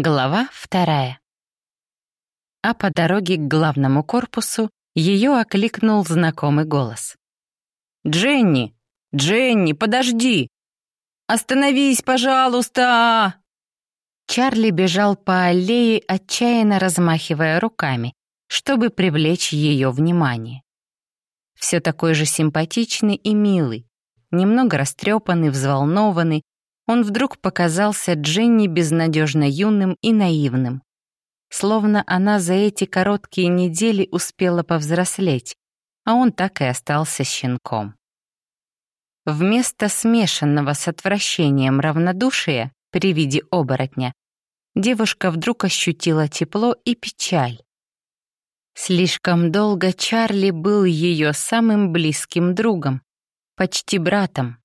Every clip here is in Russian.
Глава вторая. А по дороге к главному корпусу ее окликнул знакомый голос. «Дженни! Дженни, подожди! Остановись, пожалуйста!» Чарли бежал по аллее, отчаянно размахивая руками, чтобы привлечь ее внимание. Все такой же симпатичный и милый, немного растрепанный, взволнованный, он вдруг показался Дженни безнадежно юным и наивным. Словно она за эти короткие недели успела повзрослеть, а он так и остался щенком. Вместо смешанного с отвращением равнодушия при виде оборотня, девушка вдруг ощутила тепло и печаль. Слишком долго Чарли был ее самым близким другом, почти братом.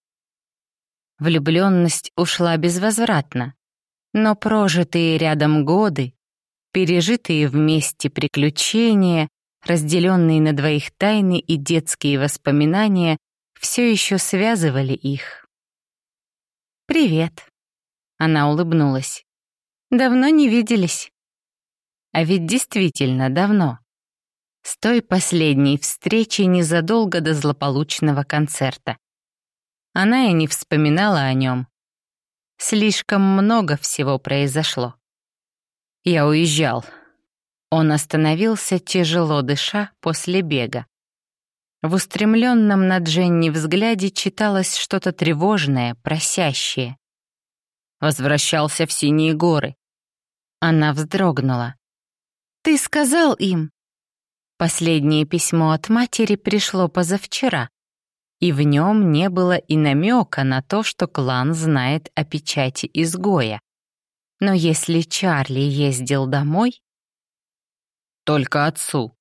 Влюбленность ушла безвозвратно, но прожитые рядом годы, пережитые вместе приключения, разделенные на двоих тайны и детские воспоминания все еще связывали их. «Привет», — она улыбнулась. «Давно не виделись». А ведь действительно давно. С той последней встречи незадолго до злополучного концерта. Она и не вспоминала о нем. Слишком много всего произошло. Я уезжал. Он остановился, тяжело дыша, после бега. В устремленном на Дженни взгляде читалось что-то тревожное, просящее. Возвращался в Синие горы. Она вздрогнула. «Ты сказал им?» Последнее письмо от матери пришло позавчера, и в нем не было и намека на то, что клан знает о печати изгоя. Но если Чарли ездил домой... Только отцу.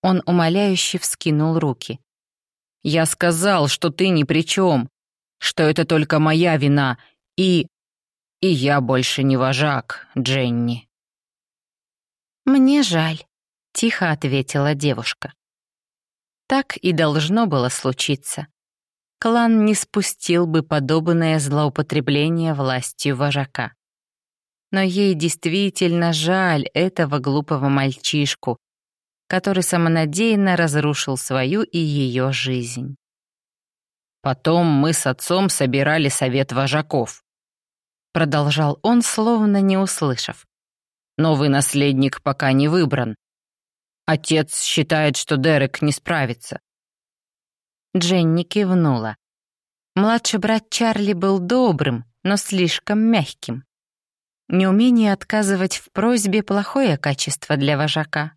Он умоляюще вскинул руки. «Я сказал, что ты ни при чем, что это только моя вина, и... и я больше не вожак, Дженни». «Мне жаль», — тихо ответила девушка. Так и должно было случиться. Клан не спустил бы подобное злоупотребление властью вожака. Но ей действительно жаль этого глупого мальчишку, который самонадеянно разрушил свою и ее жизнь. «Потом мы с отцом собирали совет вожаков», продолжал он, словно не услышав. «Новый наследник пока не выбран. Отец считает, что Дерек не справится. Дженни кивнула. Младший брат Чарли был добрым, но слишком мягким. Неумение отказывать в просьбе — плохое качество для вожака.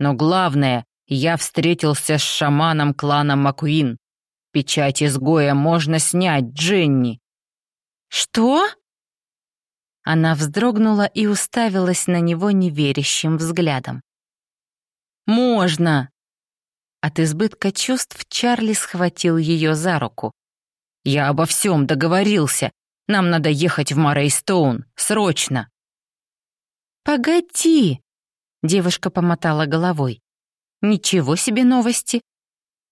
Но главное, я встретился с шаманом клана Макуин. Печать изгоя можно снять, Дженни. «Что?» Она вздрогнула и уставилась на него неверящим взглядом. Можно!» От избытка чувств Чарли схватил ее за руку. «Я обо всем договорился. Нам надо ехать в Морейстоун. Срочно!» «Погоди!» — девушка помотала головой. «Ничего себе новости!»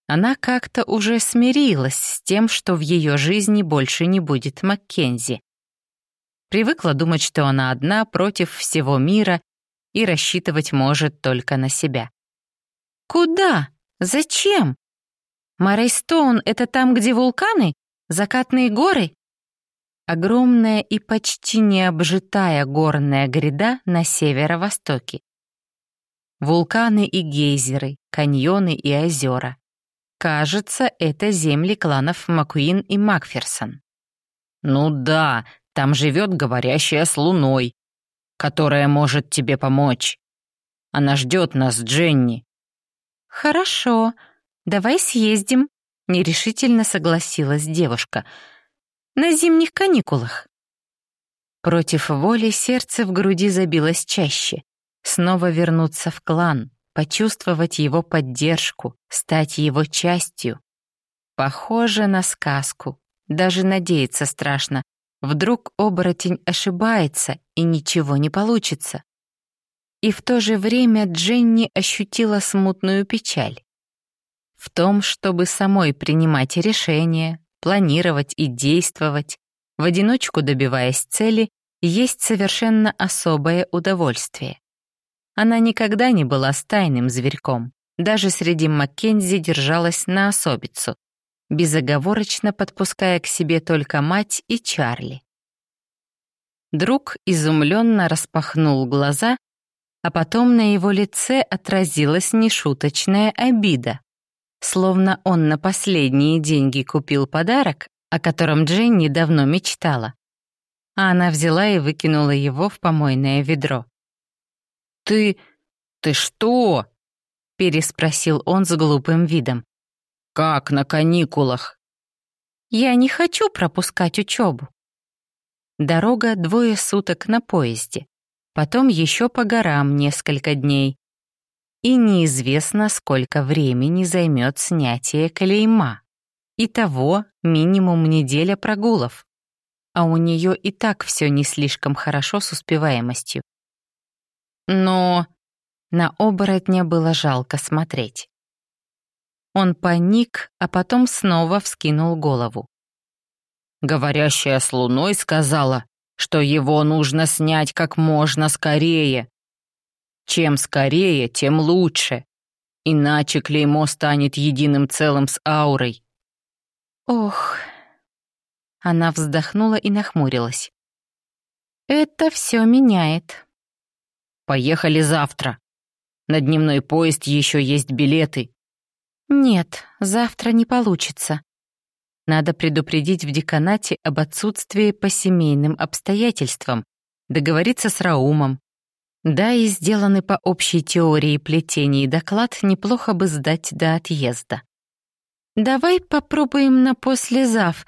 Она как-то уже смирилась с тем, что в ее жизни больше не будет Маккензи. Привыкла думать, что она одна против всего мира и рассчитывать может только на себя. Куда? Зачем? Морейстоун — это там, где вулканы? Закатные горы? Огромная и почти необжитая горная гряда на северо-востоке. Вулканы и гейзеры, каньоны и озера. Кажется, это земли кланов Макуин и Макферсон. Ну да, там живет говорящая с луной, которая может тебе помочь. Она ждет нас, Дженни. «Хорошо, давай съездим», — нерешительно согласилась девушка. «На зимних каникулах». Против воли сердце в груди забилось чаще. Снова вернуться в клан, почувствовать его поддержку, стать его частью. Похоже на сказку. Даже надеяться страшно. Вдруг оборотень ошибается, и ничего не получится. И в то же время Дженни ощутила смутную печаль. В том, чтобы самой принимать решения, планировать и действовать, в одиночку добиваясь цели, есть совершенно особое удовольствие. Она никогда не была стайным зверьком, даже среди Маккензи держалась на особицу, безоговорочно подпуская к себе только мать и Чарли. Друг изумленно распахнул глаза, а потом на его лице отразилась нешуточная обида. Словно он на последние деньги купил подарок, о котором Дженни давно мечтала. А она взяла и выкинула его в помойное ведро. «Ты... ты что?» — переспросил он с глупым видом. «Как на каникулах?» «Я не хочу пропускать учебу». Дорога двое суток на поезде, потом еще по горам несколько дней, и неизвестно, сколько времени займет снятие клейма. Итого минимум неделя прогулов. А у нее и так все не слишком хорошо с успеваемостью. Но на оборотня было жалко смотреть. Он паник, а потом снова вскинул голову. Говорящая с луной сказала, что его нужно снять как можно скорее. Чем скорее, тем лучше. Иначе клеймо станет единым целым с аурой. Ох. Она вздохнула и нахмурилась. Это все меняет. Поехали завтра. На дневной поезд еще есть билеты. Нет, завтра не получится. Надо предупредить в деканате об отсутствии по семейным обстоятельствам, договориться с Раумом, да, и сделанный по общей теории плетений доклад неплохо бы сдать до отъезда. «Давай попробуем на послезав».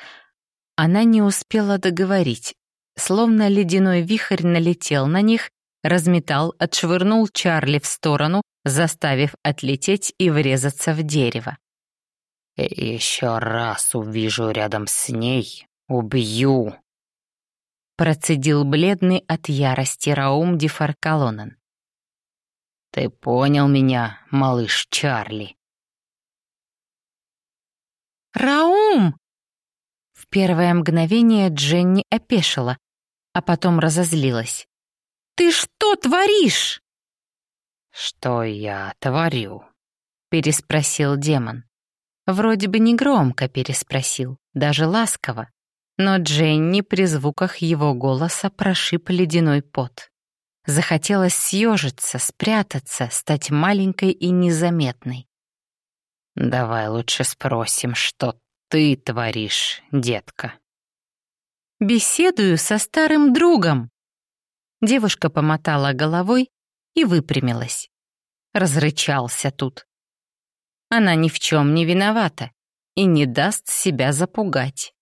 Она не успела договорить. Словно ледяной вихрь налетел на них, разметал, отшвырнул Чарли в сторону, заставив отлететь и врезаться в дерево. «Еще раз увижу рядом с ней, убью», процедил бледный от ярости Раум Дефаркалонен. «Ты понял меня, малыш Чарли?» «Раум!» В первое мгновение Дженни опешила, а потом разозлилась. «Ты что творишь?» «Что я творю?» переспросил демон. Вроде бы негромко переспросил, даже ласково, но Дженни при звуках его голоса прошиб ледяной пот. Захотелось съежиться, спрятаться, стать маленькой и незаметной. «Давай лучше спросим, что ты творишь, детка?» «Беседую со старым другом». Девушка помотала головой и выпрямилась. Разрычался тут. Она ни в чем не виновата и не даст себя запугать.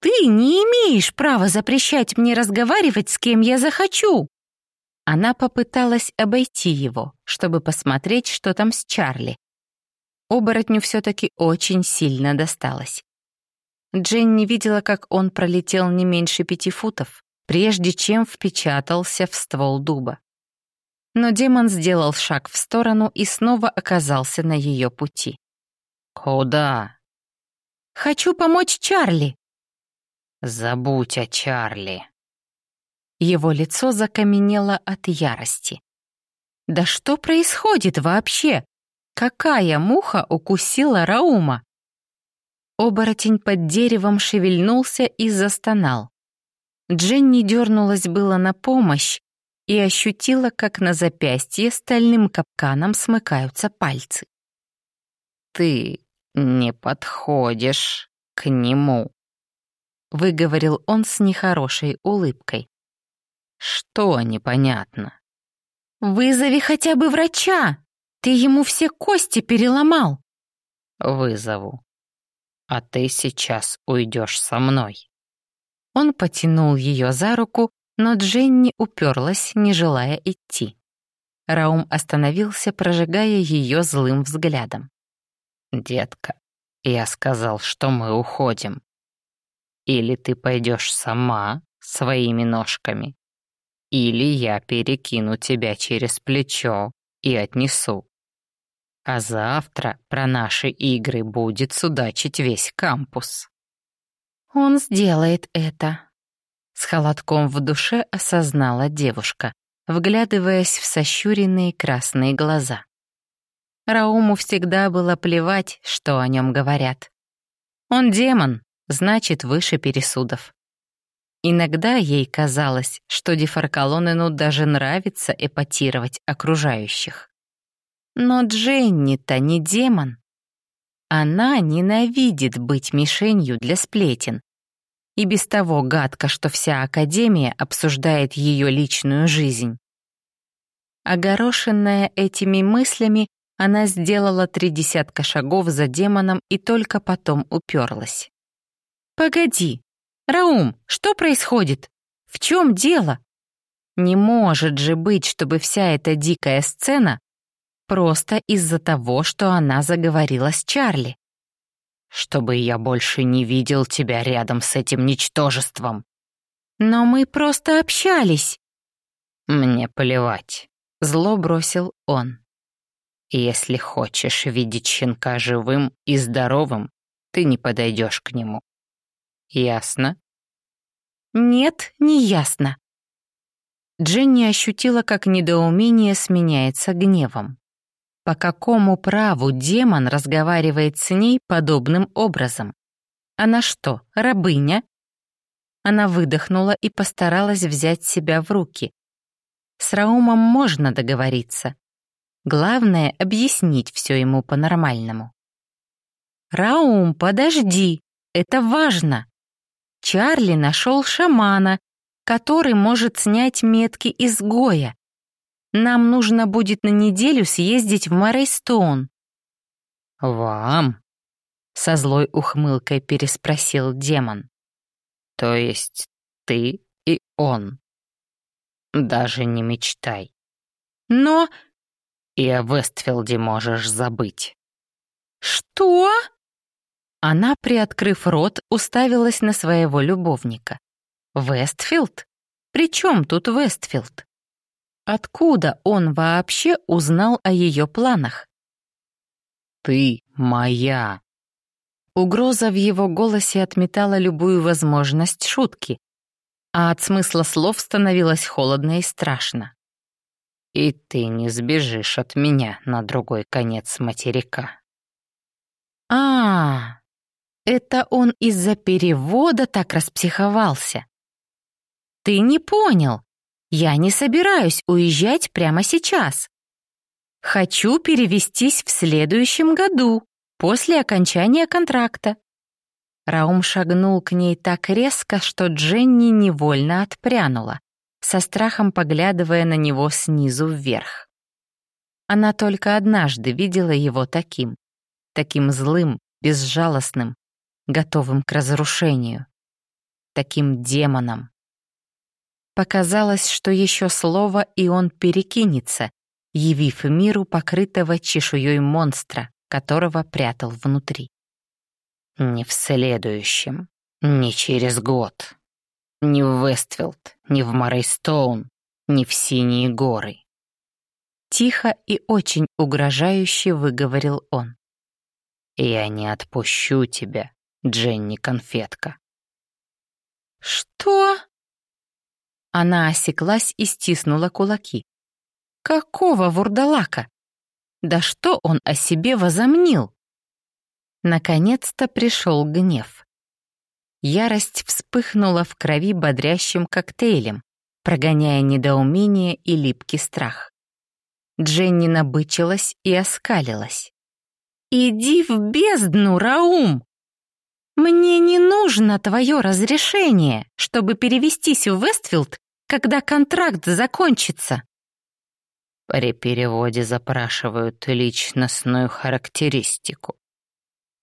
«Ты не имеешь права запрещать мне разговаривать с кем я захочу!» Она попыталась обойти его, чтобы посмотреть, что там с Чарли. Оборотню все-таки очень сильно досталось. Дженни видела, как он пролетел не меньше пяти футов, прежде чем впечатался в ствол дуба. Но демон сделал шаг в сторону и снова оказался на ее пути. «Куда?» «Хочу помочь Чарли!» Забудь о Чарли. Его лицо закаменело от ярости. Да что происходит вообще? Какая муха укусила Раума? Оборотень под деревом шевельнулся и застонал. Дженни дернулась было на помощь и ощутила, как на запястье стальным капканом смыкаются пальцы. «Ты не подходишь к нему», — выговорил он с нехорошей улыбкой. «Что непонятно?» «Вызови хотя бы врача! Ты ему все кости переломал!» «Вызову. А ты сейчас уйдешь со мной». Он потянул ее за руку, но Дженни уперлась, не желая идти. Раум остановился, прожигая ее злым взглядом. «Детка, я сказал, что мы уходим. Или ты пойдешь сама своими ножками, или я перекину тебя через плечо и отнесу. А завтра про наши игры будет судачить весь кампус. Он сделает это. С холодком в душе осознала девушка, вглядываясь в сощуренные красные глаза. Рауму всегда было плевать, что о нем говорят. Он демон, значит, выше пересудов. Иногда ей казалось, что Дефаркалонену даже нравится эпатировать окружающих. Но Дженни-то не демон. Она ненавидит быть мишенью для сплетен. И без того гадко, что вся Академия обсуждает ее личную жизнь. Огорошенная этими мыслями, она сделала три десятка шагов за демоном и только потом уперлась. «Погоди! Раум, что происходит? В чем дело? Не может же быть, чтобы вся эта дикая сцена просто из-за того, что она заговорила с Чарли. Чтобы я больше не видел тебя рядом с этим ничтожеством. Но мы просто общались. Мне плевать, зло бросил он. Если хочешь видеть щенка живым и здоровым, ты не подойдешь к нему. Ясно? Нет, не ясно. Дженни ощутила, как недоумение сменяется гневом. По какому праву демон разговаривает с ней подобным образом? Она что, рабыня? Она выдохнула и постаралась взять себя в руки. С Раумом можно договориться. Главное — объяснить все ему по-нормальному. «Раум, подожди, это важно!» Чарли нашел шамана, который может снять метки изгоя. Нам нужно будет на неделю съездить в Морейстоун. «Вам?» — со злой ухмылкой переспросил демон. «То есть ты и он?» «Даже не мечтай». «Но и о Вестфилде можешь забыть». «Что?» Она, приоткрыв рот, уставилась на своего любовника. «Вестфилд? При чем тут Вестфилд? Откуда он вообще узнал о ее планах?» «Ты моя!» Угроза в его голосе отметала любую возможность шутки, а от смысла слов становилось холодно и страшно. И ты не сбежишь от меня на другой конец материка. А, -а, -а это он из-за перевода так распсиховался. Ты не понял. Я не собираюсь уезжать прямо сейчас. Хочу перевестись в следующем году, после окончания контракта. Раум шагнул к ней так резко, что Дженни невольно отпрянула со страхом поглядывая на него снизу вверх. Она только однажды видела его таким, таким злым, безжалостным, готовым к разрушению, таким демоном. Показалось, что еще слово, и он перекинется, явив миру покрытого чешуей монстра, которого прятал внутри. «Не в следующем, не через год», ни в Вестфилд, ни в Морейстоун, ни в Синие горы. Тихо и очень угрожающе выговорил он. «Я не отпущу тебя, Дженни Конфетка». «Что?» Она осеклась и стиснула кулаки. «Какого вурдалака? Да что он о себе возомнил?» Наконец-то пришел гнев. Ярость вспыхнула в крови бодрящим коктейлем, прогоняя недоумение и липкий страх. Дженни набычилась и оскалилась. «Иди в бездну, Раум! Мне не нужно твое разрешение, чтобы перевестись в Вестфилд, когда контракт закончится». При переводе запрашивают личностную характеристику.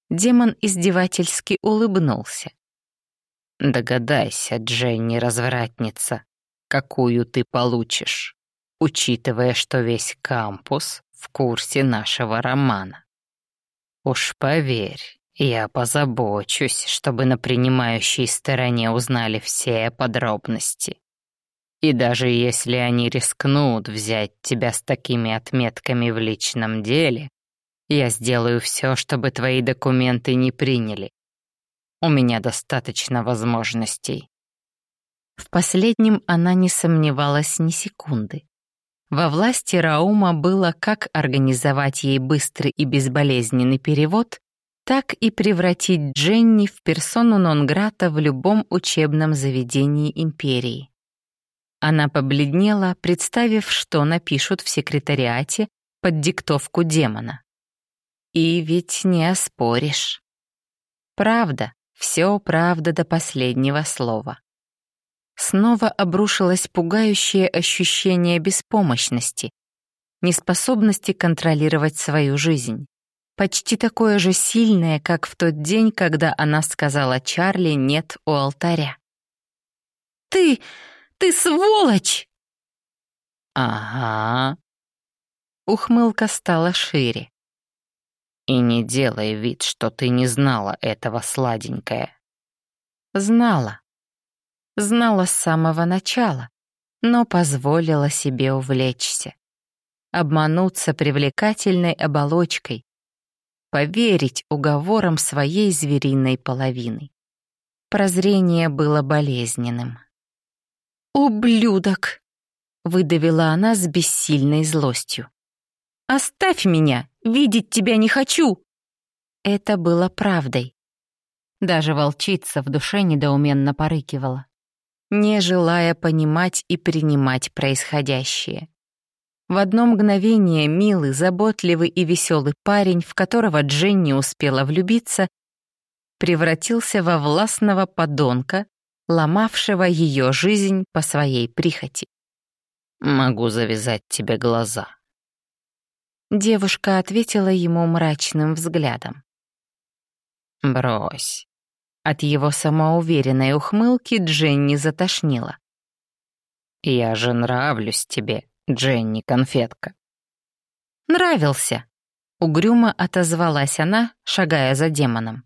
Демон издевательски улыбнулся. Догадайся, Дженни, развратница, какую ты получишь, учитывая, что весь кампус в курсе нашего романа. Уж поверь, я позабочусь, чтобы на принимающей стороне узнали все подробности. И даже если они рискнут взять тебя с такими отметками в личном деле, я сделаю все, чтобы твои документы не приняли. У меня достаточно возможностей. В последнем она не сомневалась ни секунды. Во власти Раума было как организовать ей быстрый и безболезненный перевод, так и превратить Дженни в персону нон-грата в любом учебном заведении империи. Она побледнела, представив, что напишут в секретариате под диктовку демона. И ведь не оспоришь. Правда, все правда до последнего слова. Снова обрушилось пугающее ощущение беспомощности, неспособности контролировать свою жизнь. Почти такое же сильное, как в тот день, когда она сказала Чарли «нет» у алтаря. «Ты... ты сволочь!» «Ага». Ухмылка стала шире. «И не делай вид, что ты не знала этого, сладенькая». Знала. Знала с самого начала, но позволила себе увлечься. Обмануться привлекательной оболочкой, поверить уговорам своей звериной половины. Прозрение было болезненным. «Ублюдок!» — выдавила она с бессильной злостью. «Оставь меня! Видеть тебя не хочу!» Это было правдой. Даже волчица в душе недоуменно порыкивала, не желая понимать и принимать происходящее. В одно мгновение милый, заботливый и веселый парень, в которого Дженни успела влюбиться, превратился во властного подонка, ломавшего ее жизнь по своей прихоти. «Могу завязать тебе глаза». Девушка ответила ему мрачным взглядом. «Брось». От его самоуверенной ухмылки Дженни затошнила. «Я же нравлюсь тебе, Дженни конфетка. Нравился, угрюмо отозвалась она, шагая за демоном.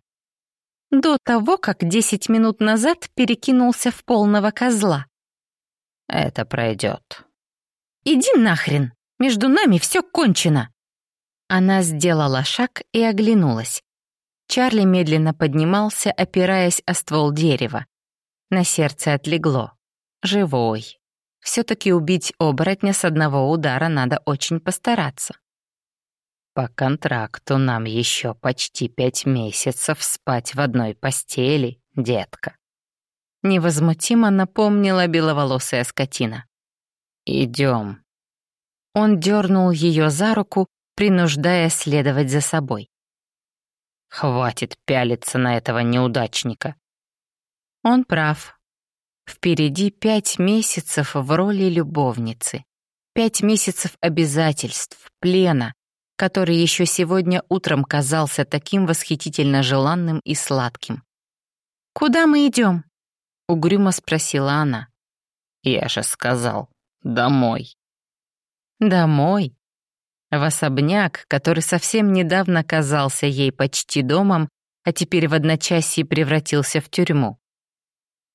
До того, как десять минут назад перекинулся в полного козла. Это пройдет. Иди нахрен, между нами все кончено. Она сделала шаг и оглянулась. Чарли медленно поднимался, опираясь о ствол дерева. На сердце отлегло. Живой. Все-таки убить оборотня с одного удара надо очень постараться. По контракту нам еще почти пять месяцев спать в одной постели, детка. Невозмутимо напомнила беловолосая скотина. Идем. Он дернул ее за руку, принуждая следовать за собой. Хватит пялиться на этого неудачника. Он прав. Впереди пять месяцев в роли любовницы. Пять месяцев обязательств, плена, который еще сегодня утром казался таким восхитительно желанным и сладким. «Куда мы идем?» — угрюмо спросила она. «Я же сказал, домой». «Домой?» В особняк, который совсем недавно казался ей почти домом, а теперь в одночасье превратился в тюрьму.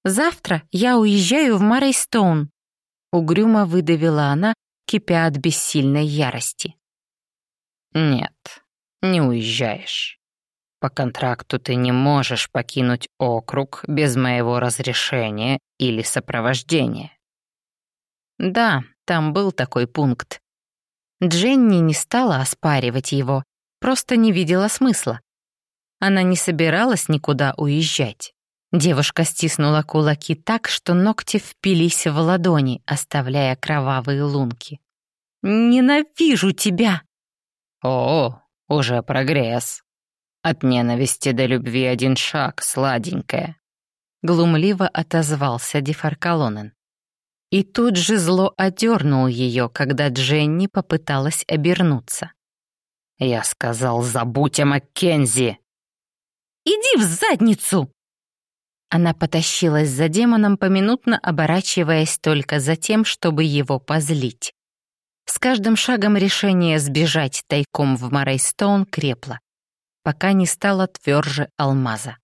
Завтра я уезжаю в Марейстоун», — угрюмо выдавила она, кипя от бессильной ярости. «Нет, не уезжаешь. По контракту ты не можешь покинуть округ без моего разрешения или сопровождения». Да, там был такой пункт. Дженни не стала оспаривать его, просто не видела смысла. Она не собиралась никуда уезжать. Девушка стиснула кулаки так, что ногти впились в ладони, оставляя кровавые лунки. «Ненавижу тебя!» «О, уже прогресс. От ненависти до любви один шаг, сладенькая», — глумливо отозвался Дефаркалонен. И тут же зло одернул ее, когда Дженни попыталась обернуться. «Я сказал, забудь о Маккензи!» «Иди в задницу!» Она потащилась за демоном, поминутно оборачиваясь только за тем, чтобы его позлить. С каждым шагом решение сбежать тайком в Морейстоун крепло, пока не стало тверже алмаза.